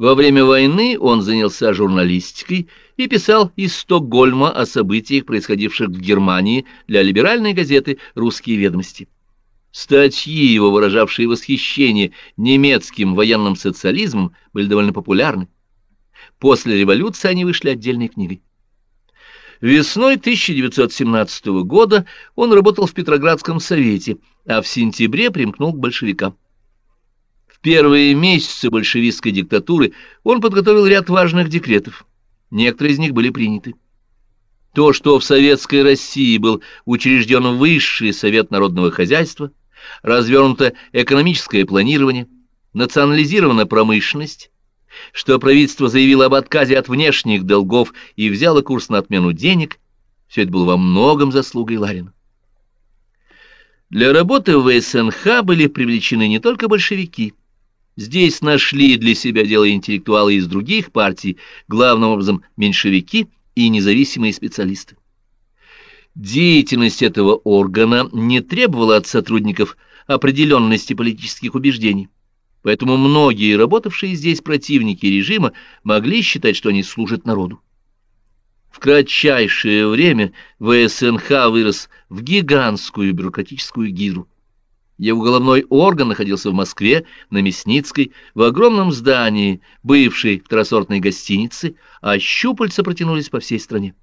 Во время войны он занялся журналистикой и писал из Стокгольма о событиях, происходивших в Германии для либеральной газеты «Русские ведомости». Статьи его, выражавшие восхищение немецким военным социализмом, были довольно популярны. После революции они вышли отдельной книгой. Весной 1917 года он работал в Петроградском совете, а в сентябре примкнул к большевикам. Первые месяцы большевистской диктатуры он подготовил ряд важных декретов. Некоторые из них были приняты. То, что в советской России был учрежден Высший совет народного хозяйства, развернуто экономическое планирование, национализирована промышленность, что правительство заявило об отказе от внешних долгов и взяло курс на отмену денег, все это было во многом заслугой Ларина. Для работы в СНХ были привлечены не только большевики. Здесь нашли для себя дело интеллектуалы из других партий, главным образом меньшевики и независимые специалисты. Деятельность этого органа не требовала от сотрудников определенности политических убеждений. Поэтому многие работавшие здесь противники режима могли считать, что они служат народу. В кратчайшее время ВСНХ вырос в гигантскую бюрократическую гидру. Его головной орган находился в Москве, на Мясницкой, в огромном здании, бывшей второсортной гостиницы, а щупальца протянулись по всей стране.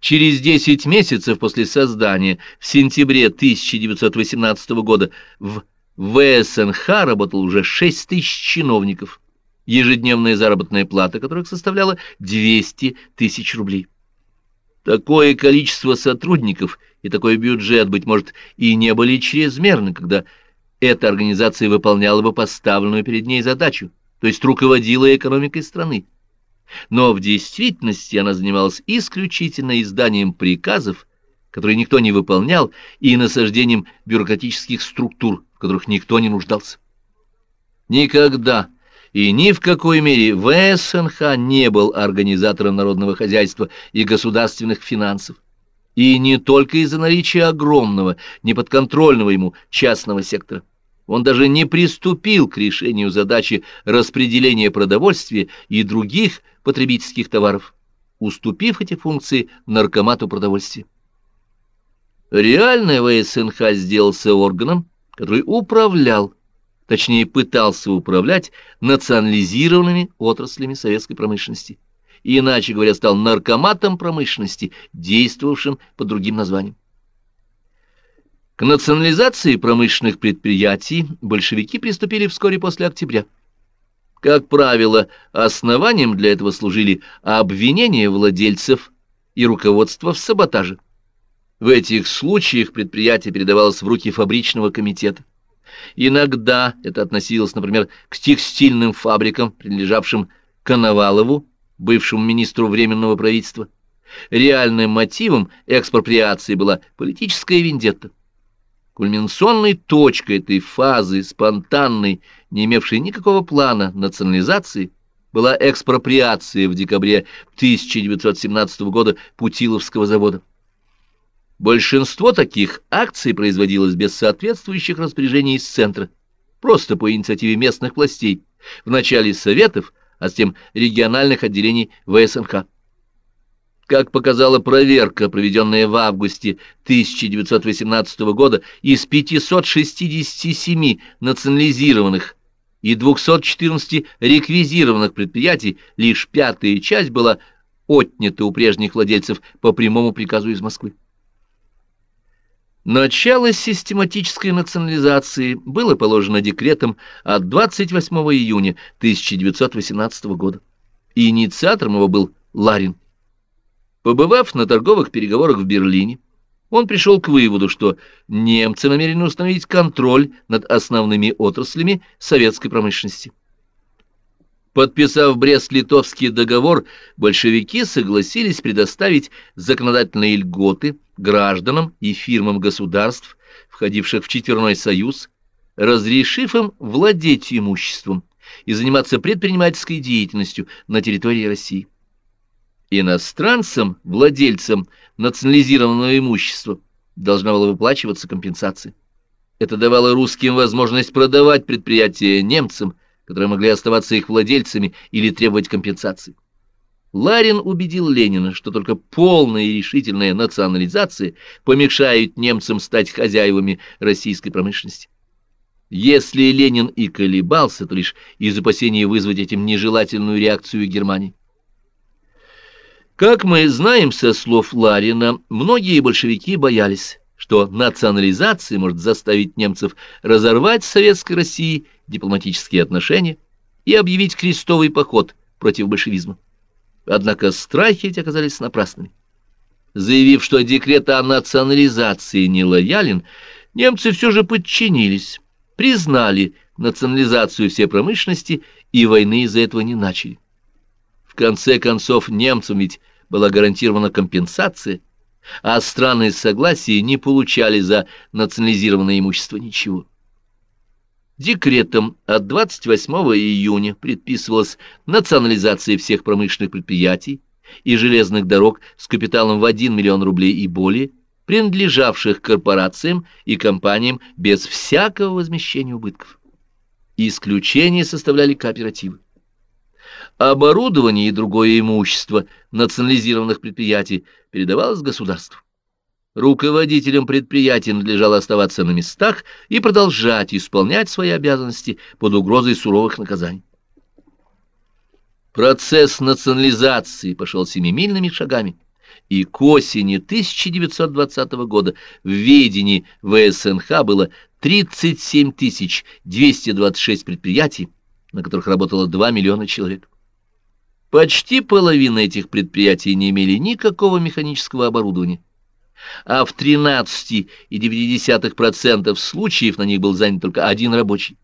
Через 10 месяцев после создания, в сентябре 1918 года, в ВСНХ работало уже 6 тысяч чиновников, ежедневная заработная плата которых составляла 200 тысяч рублей. Такое количество сотрудников и такой бюджет, быть может, и не были чрезмерны, когда эта организация выполняла бы поставленную перед ней задачу, то есть руководила экономикой страны. Но в действительности она занималась исключительно изданием приказов, которые никто не выполнял, и насаждением бюрократических структур, в которых никто не нуждался. Никогда и ни в какой мере ВСНХ не был организатором народного хозяйства и государственных финансов. И не только из-за наличия огромного, неподконтрольного ему частного сектора. Он даже не приступил к решению задачи распределения продовольствия и других потребительских товаров, уступив эти функции наркомату продовольствия. Реальный ВСНХ сделался органом, который управлял, точнее пытался управлять национализированными отраслями советской промышленности. Иначе говоря, стал наркоматом промышленности, действовавшим под другим названием. К национализации промышленных предприятий большевики приступили вскоре после октября. Как правило, основанием для этого служили обвинения владельцев и руководства в саботаже. В этих случаях предприятие передавалось в руки фабричного комитета. Иногда это относилось, например, к текстильным фабрикам, принадлежавшим Коновалову, бывшему министру Временного правительства. Реальным мотивом экспроприации была политическая вендетта. Кульминационной точкой этой фазы, спонтанной, не имевшей никакого плана национализации, была экспроприация в декабре 1917 года Путиловского завода. Большинство таких акций производилось без соответствующих распоряжений из центра, просто по инициативе местных властей, в начале советов, а затем региональных отделений ВСНХ. Как показала проверка, проведенная в августе 1918 года, из 567 национализированных и 214 реквизированных предприятий лишь пятая часть была отнята у прежних владельцев по прямому приказу из Москвы. Начало систематической национализации было положено декретом от 28 июня 1918 года. Инициатором его был Ларин. Побывав на торговых переговорах в Берлине, он пришел к выводу, что немцы намерены установить контроль над основными отраслями советской промышленности. Подписав Брест-Литовский договор, большевики согласились предоставить законодательные льготы гражданам и фирмам государств, входивших в Четверной Союз, разрешив им владеть имуществом и заниматься предпринимательской деятельностью на территории России. Иностранцам, владельцам национализированного имущества, должна была выплачиваться компенсация. Это давало русским возможность продавать предприятия немцам, которые могли оставаться их владельцами или требовать компенсации. Ларин убедил Ленина, что только полная и решительная национализация помешает немцам стать хозяевами российской промышленности. Если Ленин и колебался, то лишь из опасения вызвать этим нежелательную реакцию Германии. Как мы знаем со слов Ларина, многие большевики боялись, что национализация может заставить немцев разорвать с Советской Россией дипломатические отношения и объявить крестовый поход против большевизма. Однако страхи эти оказались напрасными. Заявив, что декрет о национализации не лоялен, немцы все же подчинились, признали национализацию всей промышленности и войны из-за этого не начали. В конце концов, немцам ведь была гарантирована компенсация, а страны согласия не получали за национализированное имущество ничего. Декретом от 28 июня предписывалась национализация всех промышленных предприятий и железных дорог с капиталом в 1 миллион рублей и более, принадлежавших корпорациям и компаниям без всякого возмещения убытков. Исключение составляли кооперативы. Оборудование и другое имущество национализированных предприятий передавалось государству. Руководителям предприятий надлежало оставаться на местах и продолжать исполнять свои обязанности под угрозой суровых наказаний. Процесс национализации пошел семимильными шагами, и к осени 1920 года в ведении ВСНХ было 37 226 предприятий, на которых работало 2 миллиона человек. Почти половина этих предприятий не имели никакого механического оборудования а в 13,9% случаев на них был занят только один рабочий.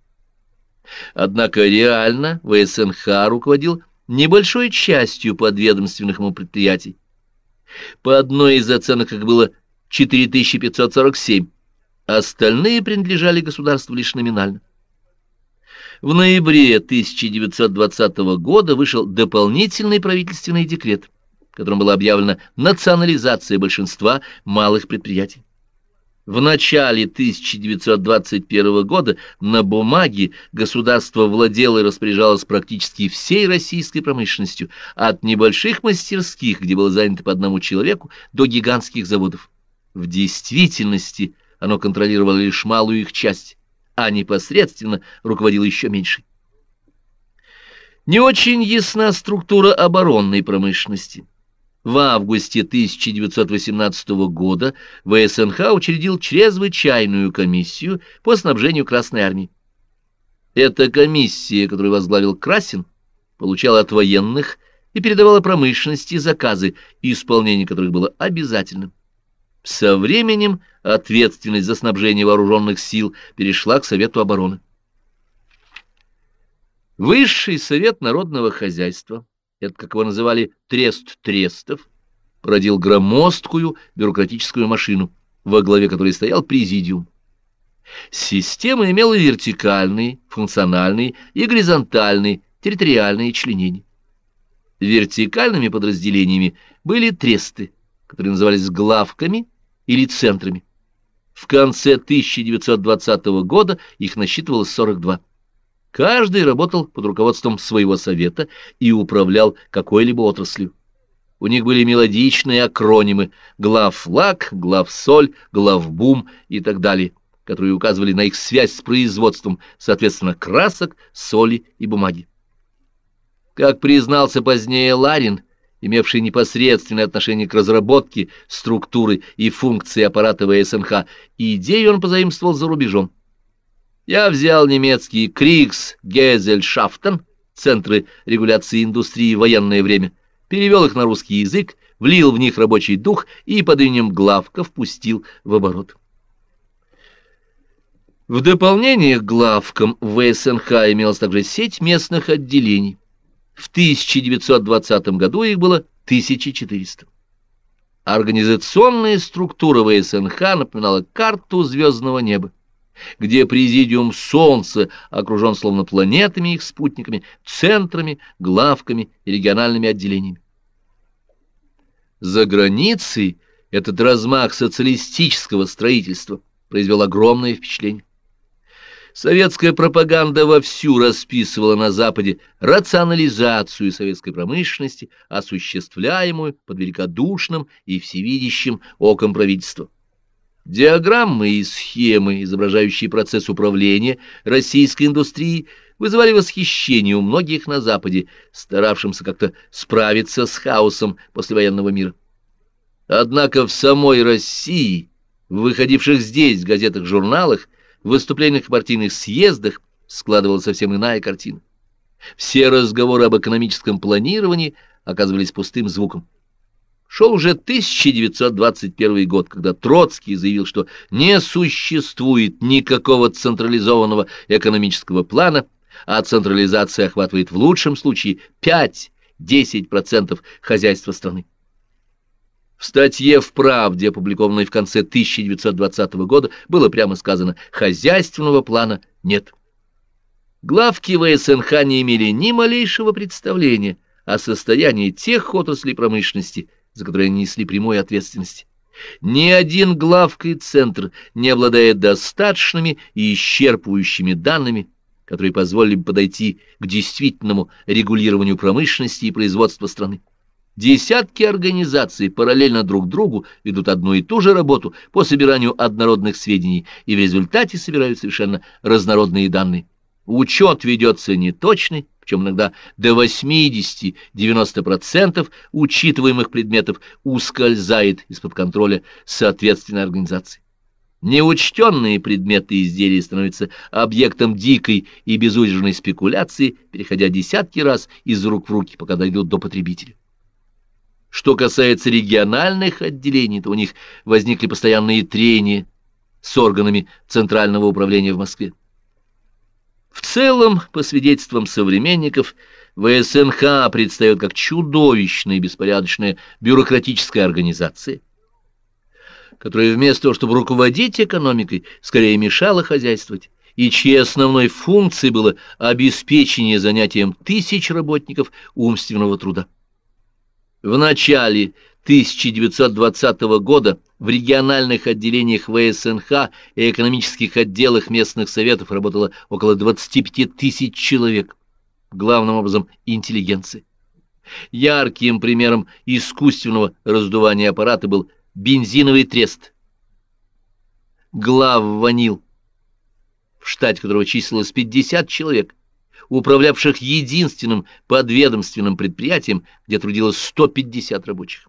Однако реально ВСНХ руководил небольшой частью подведомственных ему предприятий. По одной из оценок их было 4547, остальные принадлежали государству лишь номинально. В ноябре 1920 года вышел дополнительный правительственный декрет, которым была объявлена национализация большинства малых предприятий. В начале 1921 года на бумаге государство владело и распоряжалось практически всей российской промышленностью, от небольших мастерских, где было занято по одному человеку, до гигантских заводов. В действительности оно контролировало лишь малую их часть, а непосредственно руководило еще меньшей. Не очень ясна структура оборонной промышленности. В августе 1918 года ВСНХ учредил чрезвычайную комиссию по снабжению Красной Армии. Эта комиссия, которую возглавил Красин, получала от военных и передавала промышленности заказы, исполнение которых было обязательным. Со временем ответственность за снабжение вооруженных сил перешла к Совету обороны. Высший совет народного хозяйства это, как его называли, трест трестов, породил громоздкую бюрократическую машину, во главе которой стоял президиум. Система имела вертикальные, функциональные и горизонтальные территориальные членения. Вертикальными подразделениями были тресты, которые назывались главками или центрами. В конце 1920 года их насчитывалось 42. Каждый работал под руководством своего совета и управлял какой-либо отраслью. У них были мелодичные акронимы «главфлаг», «главсоль», «главбум» и так далее, которые указывали на их связь с производством, соответственно, красок, соли и бумаги. Как признался позднее Ларин, имевший непосредственное отношение к разработке структуры и функции аппарата ВСНХ, идею он позаимствовал за рубежом. Я взял немецкий Крикс Гезельшафтен, центры регуляции индустрии в военное время, перевел их на русский язык, влил в них рабочий дух и под именем главка впустил в оборот. В дополнение к главкам в СНХ имелась также сеть местных отделений. В 1920 году их было 1400. Организационная структура ВСНХ напоминала карту звездного неба где президиум Солнца окружен словно планетами и их спутниками, центрами, главками и региональными отделениями. За границей этот размах социалистического строительства произвел огромное впечатление. Советская пропаганда вовсю расписывала на Западе рационализацию советской промышленности, осуществляемую под великодушным и всевидящим оком правительства. Диаграммы и схемы, изображающие процесс управления российской индустрией, вызывали восхищение у многих на Западе, старавшимся как-то справиться с хаосом послевоенного мира. Однако в самой России, в выходивших здесь газетах-журналах, в выступлениях в партийных съездах складывалась совсем иная картина. Все разговоры об экономическом планировании оказывались пустым звуком. Шел уже 1921 год, когда Троцкий заявил, что не существует никакого централизованного экономического плана, а централизация охватывает в лучшем случае 5-10% хозяйства страны. В статье в «Правде», опубликованной в конце 1920 года, было прямо сказано «хозяйственного плана нет». Главки ВСНХ не имели ни малейшего представления о состоянии тех отраслей промышленности, за которые они несли прямую ответственность. Ни один главка и центр не обладает достаточными и исчерпывающими данными, которые позволили бы подойти к действительному регулированию промышленности и производства страны. Десятки организаций параллельно друг другу ведут одну и ту же работу по собиранию однородных сведений, и в результате собирают совершенно разнородные данные. Учет ведется неточный, причем иногда до 80-90% учитываемых предметов ускользает из-под контроля соответственной организации. Неучтенные предметы и изделия становятся объектом дикой и безудержной спекуляции, переходя десятки раз из рук в руки, пока дойдут до потребителя. Что касается региональных отделений, то у них возникли постоянные трения с органами Центрального управления в Москве. В целом, по свидетельствам современников, ВСНХ предстает как чудовищная и беспорядочная бюрократическая организация, которая вместо того, чтобы руководить экономикой, скорее мешала хозяйствовать, и чьей основной функцией было обеспечение занятием тысяч работников умственного труда. В начале 1920 года в региональных отделениях ВСНХ и экономических отделах местных советов работало около 25 тысяч человек, главным образом интеллигенции. Ярким примером искусственного раздувания аппарата был бензиновый трест. Глав Ванил, в штате которого числилось 50 человек, управлявших единственным подведомственным предприятием, где трудилось 150 рабочих.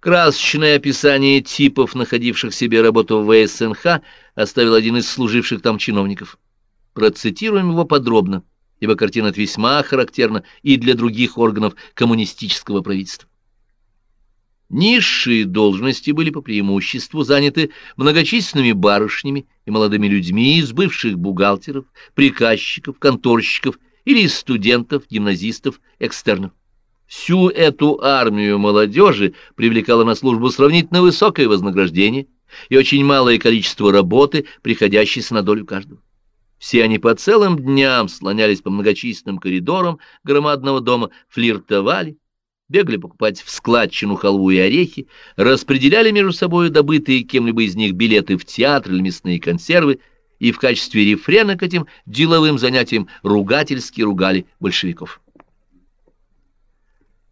Красочное описание типов, находивших себе работу в ВСНХ, оставил один из служивших там чиновников. Процитируем его подробно, ибо картина весьма характерна и для других органов коммунистического правительства. Низшие должности были по преимуществу заняты многочисленными барышнями и молодыми людьми из бывших бухгалтеров, приказчиков, конторщиков или из студентов, гимназистов, экстернов. Всю эту армию молодежи привлекало на службу сравнительно высокое вознаграждение и очень малое количество работы, приходящейся на долю каждого. Все они по целым дням слонялись по многочисленным коридорам громадного дома, флиртовали, бегали покупать в складчину халву и орехи, распределяли между собой добытые кем-либо из них билеты в театр или мясные консервы и в качестве рефрена к этим деловым занятиям ругательски ругали большевиков.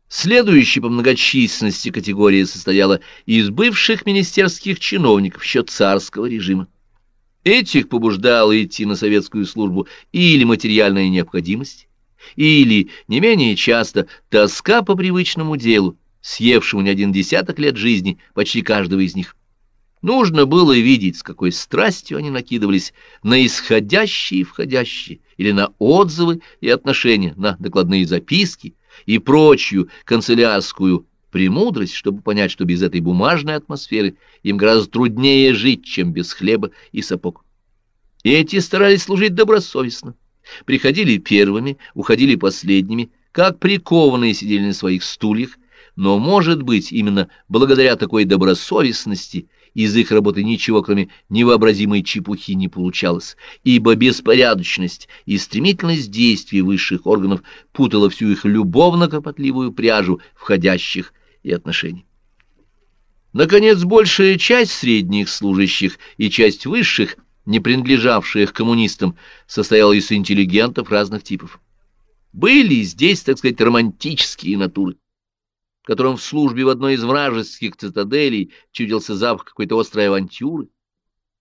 Следующая по многочисленности категория состояла из бывших министерских чиновников еще царского режима. Этих побуждало идти на советскую службу или материальная необходимость, или, не менее часто, тоска по привычному делу, съевшему не один десяток лет жизни почти каждого из них. Нужно было видеть, с какой страстью они накидывались на исходящие и входящие, или на отзывы и отношения, на докладные записки и прочую канцелярскую премудрость, чтобы понять, что без этой бумажной атмосферы им гораздо труднее жить, чем без хлеба и сапог. Эти старались служить добросовестно, приходили первыми, уходили последними, как прикованные сидели на своих стульях, но, может быть, именно благодаря такой добросовестности из их работы ничего, кроме невообразимой чепухи, не получалось, ибо беспорядочность и стремительность действий высших органов путала всю их любовно-копотливую пряжу входящих и отношений. Наконец, большая часть средних служащих и часть высших – не принадлежавшая к коммунистам, состояла из интеллигентов разных типов. Были здесь, так сказать, романтические натуры, которым в службе в одной из вражеских цитаделей чудился запах какой-то острой авантюры.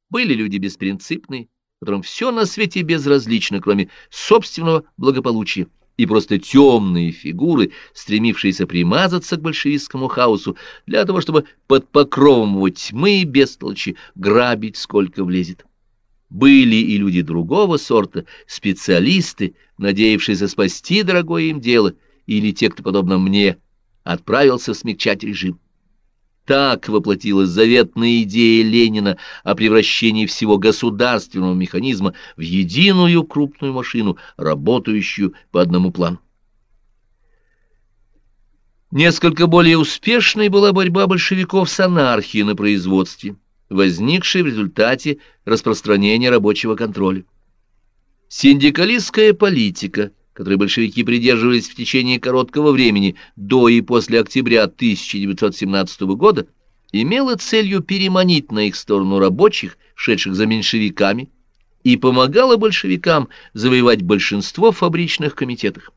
Были люди беспринципные, которым все на свете безразлично, кроме собственного благополучия, и просто темные фигуры, стремившиеся примазаться к большевистскому хаосу для того, чтобы под покровом его тьмы и бестолчи грабить сколько влезет. Были и люди другого сорта, специалисты, надеявшиеся спасти дорогое им дело, или те, кто, подобно мне, отправился смягчать режим. Так воплотилась заветная идея Ленина о превращении всего государственного механизма в единую крупную машину, работающую по одному плану. Несколько более успешной была борьба большевиков с анархией на производстве возникшей в результате распространения рабочего контроля. Синдикалистская политика, которой большевики придерживались в течение короткого времени до и после октября 1917 года, имела целью переманить на их сторону рабочих, шедших за меньшевиками, и помогала большевикам завоевать большинство в фабричных комитетах.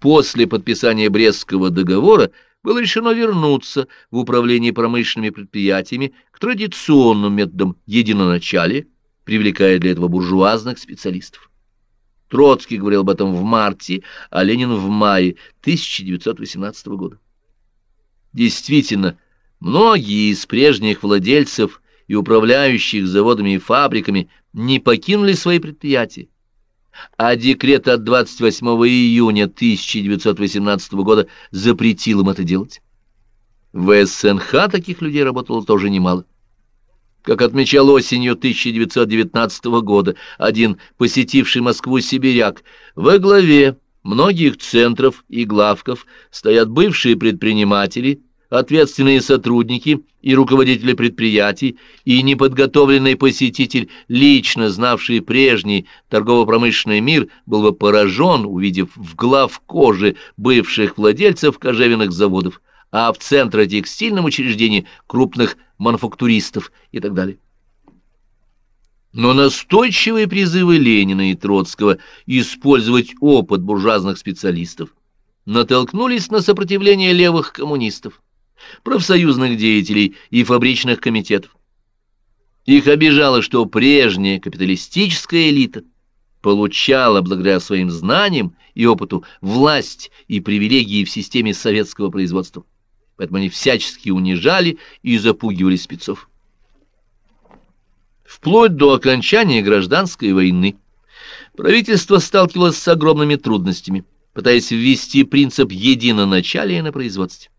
После подписания Брестского договора было решено вернуться в управление промышленными предприятиями к традиционным методам единоначалия, привлекая для этого буржуазных специалистов. Троцкий говорил об этом в марте, а Ленин в мае 1918 года. Действительно, многие из прежних владельцев и управляющих заводами и фабриками не покинули свои предприятия, а декрет от 28 июня 1918 года запретил им это делать. В СНХ таких людей работало тоже немало. Как отмечал осенью 1919 года один посетивший Москву сибиряк, во главе многих центров и главков стоят бывшие предприниматели, ответственные сотрудники и руководители предприятий, и неподготовленный посетитель, лично знавший прежний торгово-промышленный мир, был бы поражен, увидев в глав кожи бывших владельцев кожевенных заводов, а в центротекстильном учреждении крупных мануфактуристов и так далее. Но настойчивые призывы Ленина и Троцкого использовать опыт буржуазных специалистов натолкнулись на сопротивление левых коммунистов профсоюзных деятелей и фабричных комитетов. Их обижало, что прежняя капиталистическая элита получала, благодаря своим знаниям и опыту, власть и привилегии в системе советского производства. Поэтому они всячески унижали и запугивали спецов. Вплоть до окончания гражданской войны правительство сталкивалось с огромными трудностями, пытаясь ввести принцип единоначалия на производстве.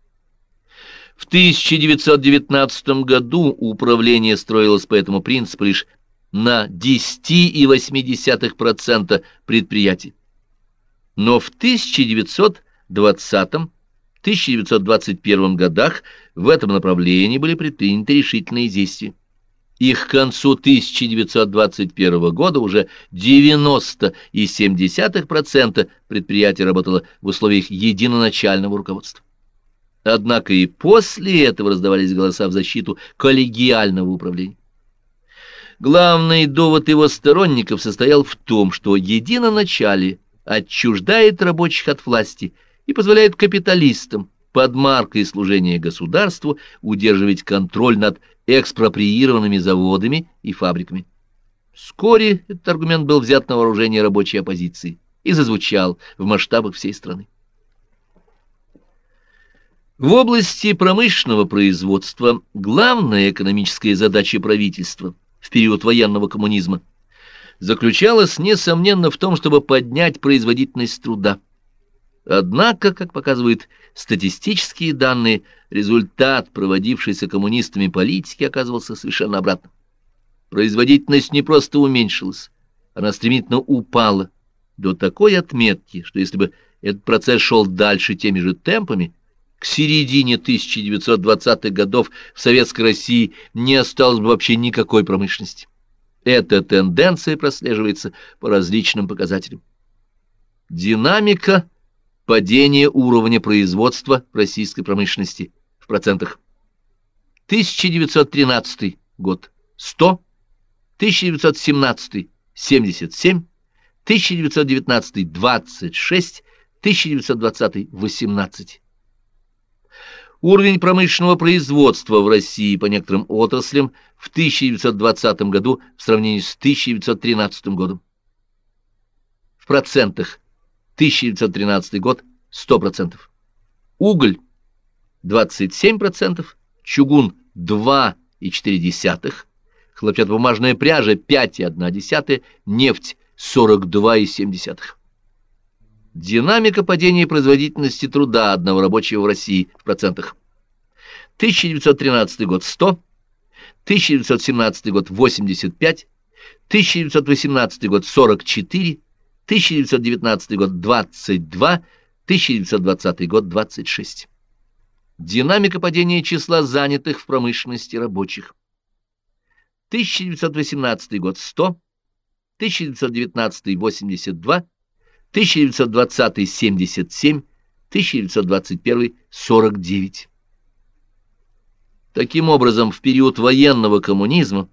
В 1919 году управление строилось по этому принципу лишь на 10,8% предприятий. Но в 1920-1921 годах в этом направлении были предприняты решительные действия. И к концу 1921 года уже 90,7% предприятий работало в условиях единоначального руководства. Однако и после этого раздавались голоса в защиту коллегиального управления. Главный довод его сторонников состоял в том, что единоначалие отчуждает рабочих от власти и позволяет капиталистам под маркой служения государству удерживать контроль над экспроприированными заводами и фабриками. Вскоре этот аргумент был взят на вооружение рабочей оппозиции и зазвучал в масштабах всей страны. В области промышленного производства главная экономическая задача правительства в период военного коммунизма заключалась, несомненно, в том, чтобы поднять производительность труда. Однако, как показывают статистические данные, результат проводившейся коммунистами политики оказывался совершенно обратным. Производительность не просто уменьшилась, она стремительно упала до такой отметки, что если бы этот процесс шел дальше теми же темпами, к середине 1920-х годов в Советской России не осталось бы вообще никакой промышленности. Эта тенденция прослеживается по различным показателям. Динамика падения уровня производства российской промышленности в процентах. 1913 год – 100, 1917 – 77, 1919 – 26, 1920 – 18. Уровень промышленного производства в России по некоторым отраслям в 1920 году в сравнении с 1913 годом. В процентах 1913 год 100%. Уголь 27%, чугун 2,4%, хлопчатобумажная пряжа 5,1%, нефть 42,7%. Динамика падения производительности труда одного рабочего в России в процентах. 1913 год 100, 1917 год 85, 1918 год 44, 1919 год 22, 1920 год 26. Динамика падения числа занятых в промышленности рабочих. 1918 год 100, 1919 82, 1920 77, 1921 49. Таким образом, в период военного коммунизма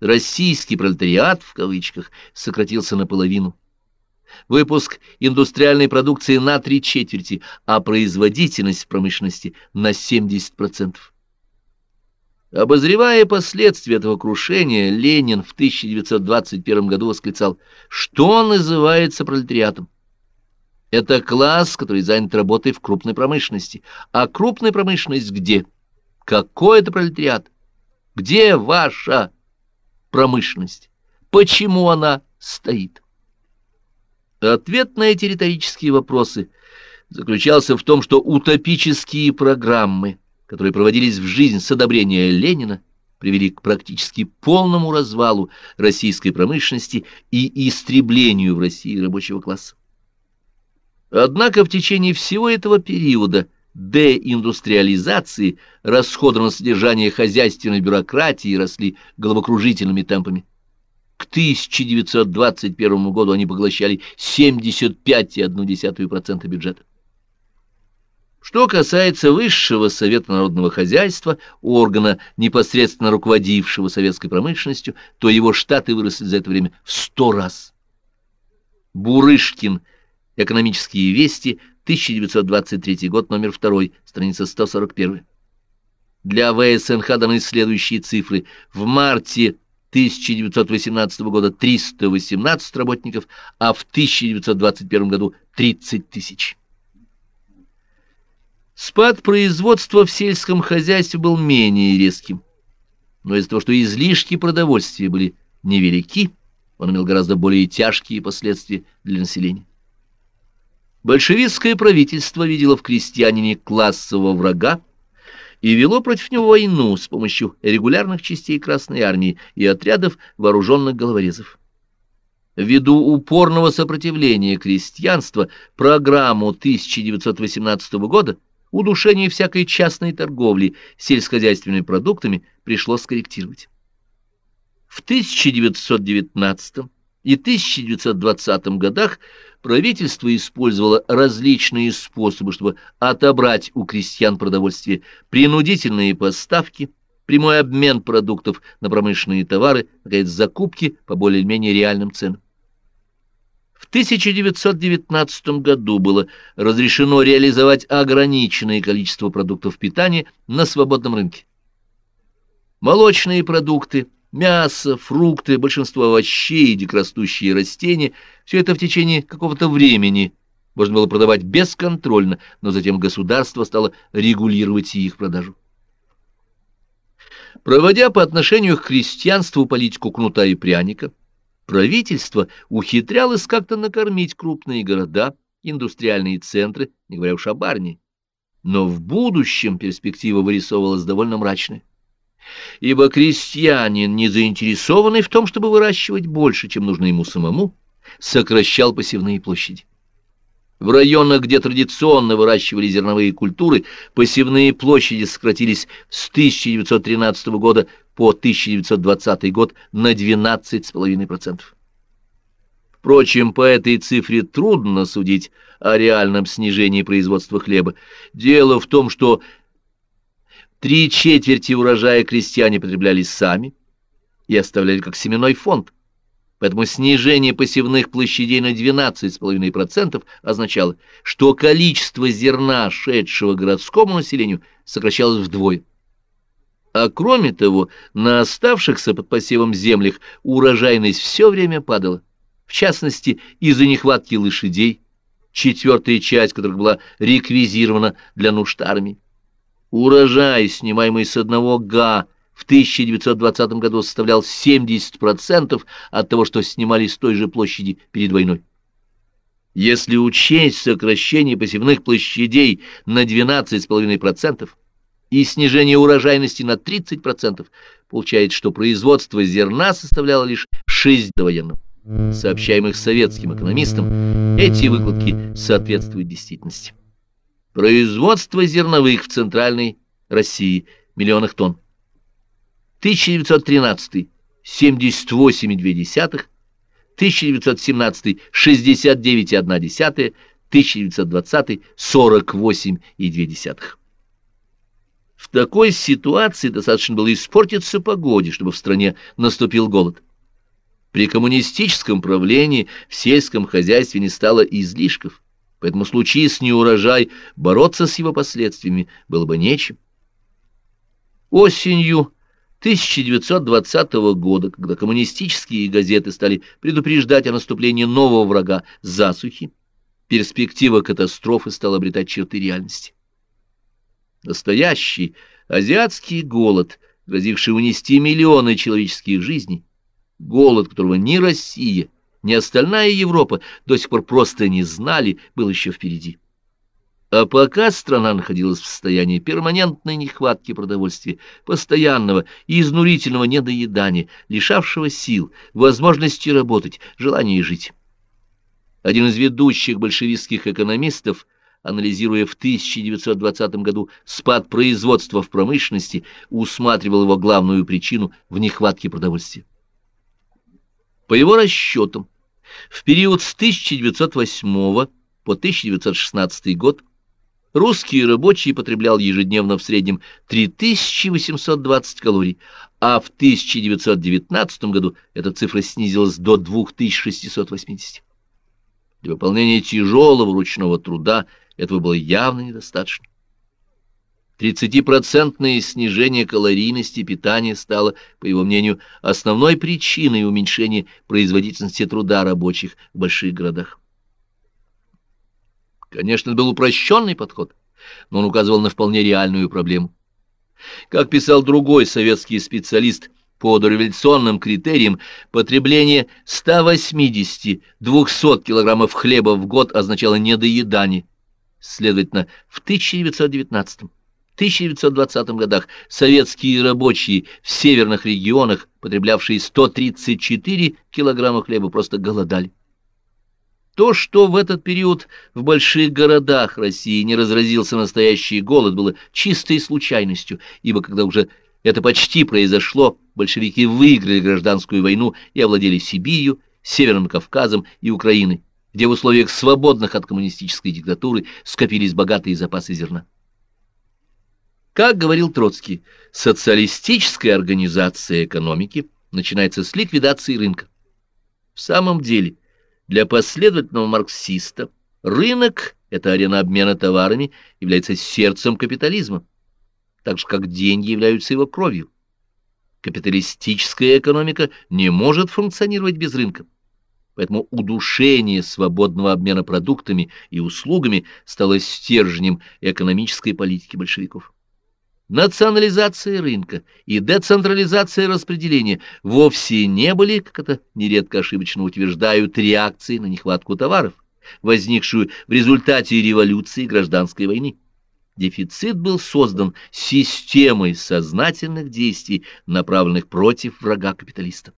российский пролетариат, в кавычках, сократился наполовину. Выпуск индустриальной продукции на три четверти, а производительность промышленности на 70%. Обозревая последствия этого крушения, Ленин в 1921 году восклицал, что называется пролетариатом. Это класс, который занят работой в крупной промышленности. А крупная промышленность где? Какой это пролетариат? Где ваша промышленность? Почему она стоит? Ответ на эти риторические вопросы заключался в том, что утопические программы – которые проводились в жизнь с одобрения Ленина, привели к практически полному развалу российской промышленности и истреблению в России рабочего класса. Однако в течение всего этого периода деиндустриализации расходы на содержание хозяйственной бюрократии росли головокружительными темпами. К 1921 году они поглощали 75,1% бюджета. Что касается Высшего Совета народного хозяйства, органа, непосредственно руководившего советской промышленностью, то его штаты выросли за это время в сто раз. Бурышкин. Экономические вести. 1923 год, номер 2, страница 141. Для ВСНХ даны следующие цифры. В марте 1918 года 318 работников, а в 1921 году 30 тысяч. Спад производства в сельском хозяйстве был менее резким, но из-за того, что излишки продовольствия были невелики, он имел гораздо более тяжкие последствия для населения. Большевистское правительство видело в крестьянине классового врага и вело против него войну с помощью регулярных частей Красной Армии и отрядов вооруженных головорезов. Ввиду упорного сопротивления крестьянства программу 1918 года удушение всякой частной торговли сельскохозяйственными продуктами пришлось скорректировать. В 1919 и 1920 годах правительство использовало различные способы, чтобы отобрать у крестьян продовольствие, принудительные поставки, прямой обмен продуктов на промышленные товары, наконец, закупки по более-менее реальным ценам. В 1919 году было разрешено реализовать ограниченное количество продуктов питания на свободном рынке. Молочные продукты, мясо, фрукты, большинство овощей, дикорастущие растения – все это в течение какого-то времени можно было продавать бесконтрольно, но затем государство стало регулировать и их продажу. Проводя по отношению к крестьянству политику кнута и пряника, правительство ухитрялось как-то накормить крупные города, индустриальные центры, не говоря уж о Барне. Но в будущем перспектива вырисовывалась довольно мрачная. Ибо крестьянин, не заинтересованный в том, чтобы выращивать больше, чем нужно ему самому, сокращал посевные площади. В районах, где традиционно выращивали зерновые культуры, посевные площади сократились с 1913 года по 1920 год на 12,5%. Впрочем, по этой цифре трудно судить о реальном снижении производства хлеба. Дело в том, что три четверти урожая крестьяне потребляли сами, и оставляли как семенной фонд. Поэтому снижение посевных площадей на 12,5% означало, что количество зерна, шедшего городскому населению, сокращалось вдвое. А кроме того, на оставшихся под посевом землях урожайность все время падала, в частности, из-за нехватки лошадей, четвертая часть которых была реквизирована для нужд армии. Урожай, снимаемый с одного га, в 1920 году составлял 70% от того, что снимали с той же площади перед войной. Если учесть сокращение посевных площадей на 12,5% и снижение урожайности на 30%, получается, что производство зерна составляло лишь 6 довоенного. Сообщаемых советским экономистам, эти выкладки соответствуют действительности. Производство зерновых в Центральной России – миллионах тонн. 1913 – 78,2, 1917 – 69,1, 1920 – 48,2. В такой ситуации достаточно было испортиться погоде, чтобы в стране наступил голод. При коммунистическом правлении в сельском хозяйстве не стало излишков, поэтому случись неурожай, бороться с его последствиями было бы нечем. Осенью 1920 года, когда коммунистические газеты стали предупреждать о наступлении нового врага – засухи, перспектива катастрофы стала обретать черты реальности. Настоящий азиатский голод, грозивший унести миллионы человеческих жизней, голод, которого ни Россия, ни остальная Европа до сих пор просто не знали, был еще впереди. А пока страна находилась в состоянии перманентной нехватки продовольствия, постоянного и изнурительного недоедания, лишавшего сил, возможности работать, желания жить. Один из ведущих большевистских экономистов, анализируя в 1920 году спад производства в промышленности, усматривал его главную причину в нехватке продовольствия. По его расчетам, в период с 1908 по 1916 год Русский рабочий потреблял ежедневно в среднем 3820 калорий, а в 1919 году эта цифра снизилась до 2680. Для выполнения тяжелого ручного труда этого было явно недостаточно. 30% снижение калорийности питания стало, по его мнению, основной причиной уменьшения производительности труда рабочих в больших городах. Конечно, это был упрощенный подход, но он указывал на вполне реальную проблему. Как писал другой советский специалист, по дореволюционным критериям потребление 180-200 килограммов хлеба в год означало недоедание. Следовательно, в 1919-1920 годах советские рабочие в северных регионах, потреблявшие 134 килограмма хлеба, просто голодали. То, что в этот период в больших городах России не разразился настоящий голод, было чистой случайностью, ибо когда уже это почти произошло, большевики выиграли гражданскую войну и овладели Сибирью, Северным Кавказом и Украиной, где в условиях свободных от коммунистической диктатуры скопились богатые запасы зерна. Как говорил Троцкий, социалистическая организация экономики начинается с ликвидации рынка. В самом деле, для последовательного марксиста рынок – это арена обмена товарами, является сердцем капитализма, так же как деньги являются его кровью. Капиталистическая экономика не может функционировать без рынка. Поэтому удушение свободного обмена продуктами и услугами стало стержнем экономической политики большевиков. Национализация рынка и децентрализация распределения вовсе не были, как это нередко ошибочно утверждают, реакцией на нехватку товаров, возникшую в результате революции и гражданской войны. Дефицит был создан системой сознательных действий, направленных против врага капиталиста.